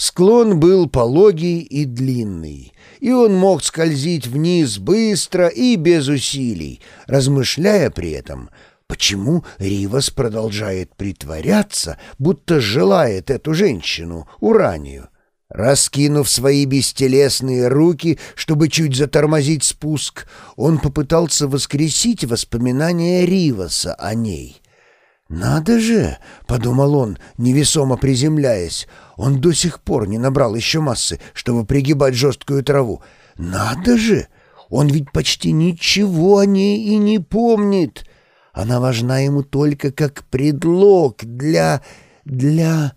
Склон был пологий и длинный, и он мог скользить вниз быстро и без усилий, размышляя при этом, почему Ривас продолжает притворяться, будто желает эту женщину, Уранию. Раскинув свои бестелесные руки, чтобы чуть затормозить спуск, он попытался воскресить воспоминания Риваса о ней. «Надо же!» — подумал он, невесомо приземляясь — он до сих пор не набрал еще массы, чтобы пригибать жесткую траву. Надо же! Он ведь почти ничего о ней и не помнит. Она важна ему только как предлог для... для...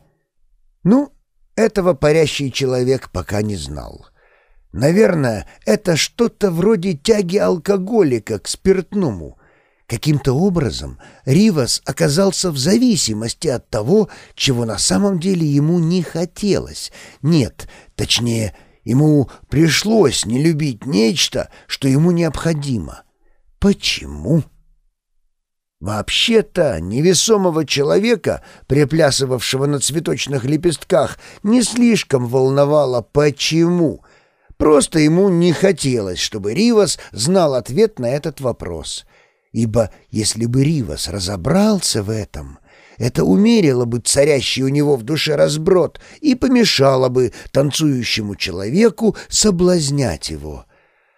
Ну, этого парящий человек пока не знал. Наверное, это что-то вроде тяги алкоголика к спиртному — Каким-то образом Ривас оказался в зависимости от того, чего на самом деле ему не хотелось. Нет, точнее, ему пришлось не любить нечто, что ему необходимо. Почему? Вообще-то невесомого человека, приплясывавшего на цветочных лепестках, не слишком волновало «почему?». Просто ему не хотелось, чтобы Ривас знал ответ на этот вопрос — ибо если бы Ривас разобрался в этом, это умерило бы царящий у него в душе разброд и помешало бы танцующему человеку соблазнять его.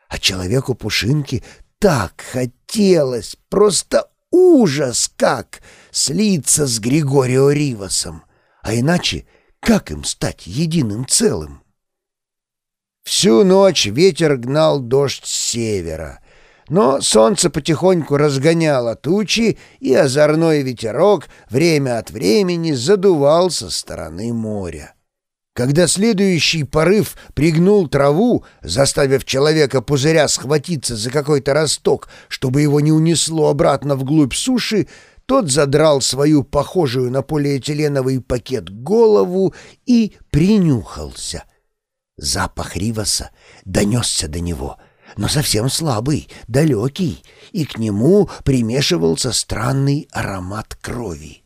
А человеку Пушинки так хотелось, просто ужас как, слиться с Григорио Ривасом. А иначе как им стать единым целым? Всю ночь ветер гнал дождь с севера — но солнце потихоньку разгоняло тучи, и озорной ветерок время от времени задувал со стороны моря. Когда следующий порыв пригнул траву, заставив человека пузыря схватиться за какой-то росток, чтобы его не унесло обратно вглубь суши, тот задрал свою похожую на полиэтиленовый пакет голову и принюхался. Запах Риваса донесся до него — но совсем слабый, далекий, и к нему примешивался странный аромат крови.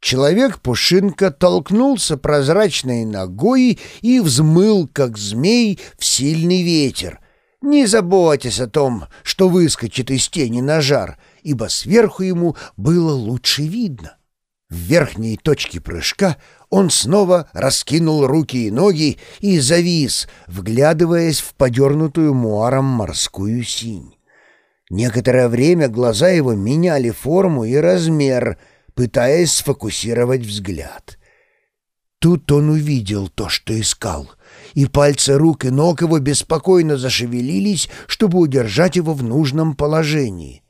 Человек-пушинка толкнулся прозрачной ногой и взмыл, как змей, в сильный ветер. Не заботясь о том, что выскочит из тени на жар, ибо сверху ему было лучше видно. В верхней точке прыжка он снова раскинул руки и ноги и завис, вглядываясь в подернутую муаром морскую синь. Некоторое время глаза его меняли форму и размер, пытаясь сфокусировать взгляд. Тут он увидел то, что искал, и пальцы рук и ног его беспокойно зашевелились, чтобы удержать его в нужном положении —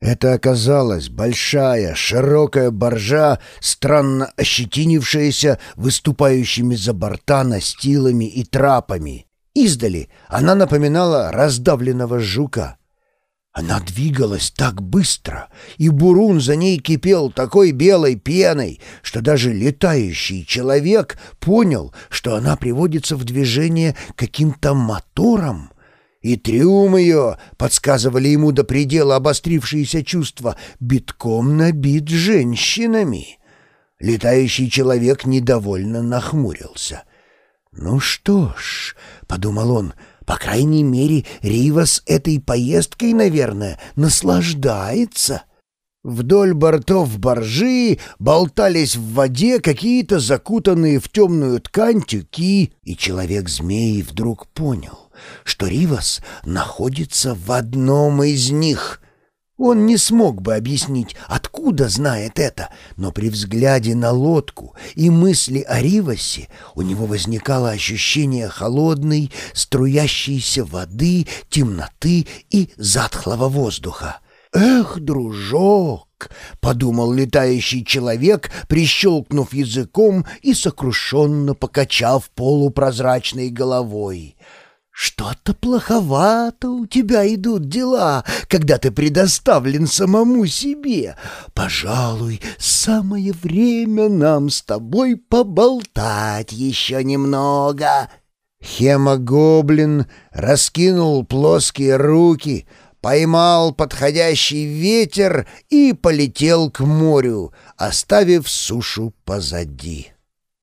это оказалась большая, широкая боржа, странно ощетинившаяся выступающими за борта настилами и трапами. Издали она напоминала раздавленного жука. Она двигалась так быстро, и бурун за ней кипел такой белой пеной, что даже летающий человек понял, что она приводится в движение каким-то мотором — и трюм ее, подсказывали ему до предела обострившиеся чувства, битком набит женщинами. Летающий человек недовольно нахмурился. «Ну что ж», — подумал он, — «по крайней мере, Ривас этой поездкой, наверное, наслаждается». Вдоль бортов боржи болтались в воде какие-то закутанные в темную ткань тюки, и человек-змей вдруг понял что Ривас находится в одном из них. Он не смог бы объяснить, откуда знает это, но при взгляде на лодку и мысли о Ривасе у него возникало ощущение холодной, струящейся воды, темноты и затхлого воздуха. «Эх, дружок!» — подумал летающий человек, прищелкнув языком и сокрушенно покачав полупрозрачной головой. «Что-то плоховато у тебя идут дела, когда ты предоставлен самому себе. Пожалуй, самое время нам с тобой поболтать еще немного». Хемогоблин раскинул плоские руки, поймал подходящий ветер и полетел к морю, оставив сушу позади.